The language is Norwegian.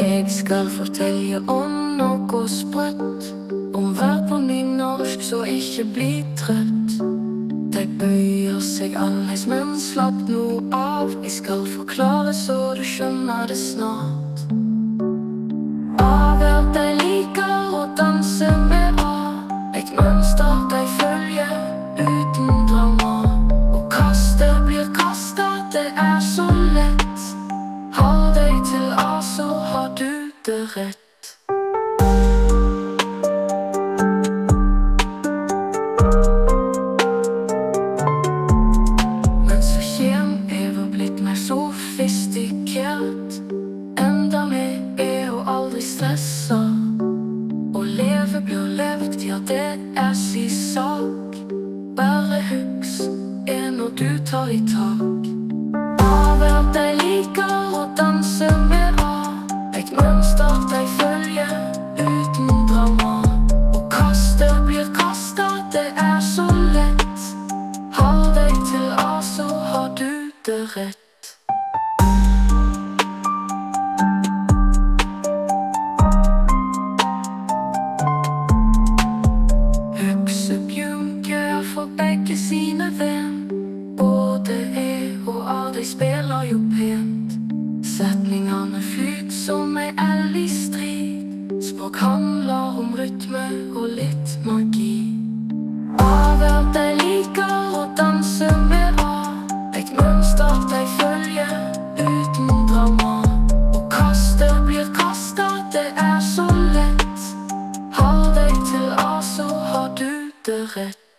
Jeg skal fortelle om noe sprøtt. Om vær på nynorsk, så ikke bli trøtt. De bøyer seg annerledes, men slapp nå av. Jeg skal forklare så du skjønner det snart. Sofistikert. Enda med er hun aldri stressa. Å leve blir levd, ja, det er si sak. Bare husk er når du tar i tak. Pent. Setningene flyt som ei i strid. Språk handler om rytme og litt magi. Er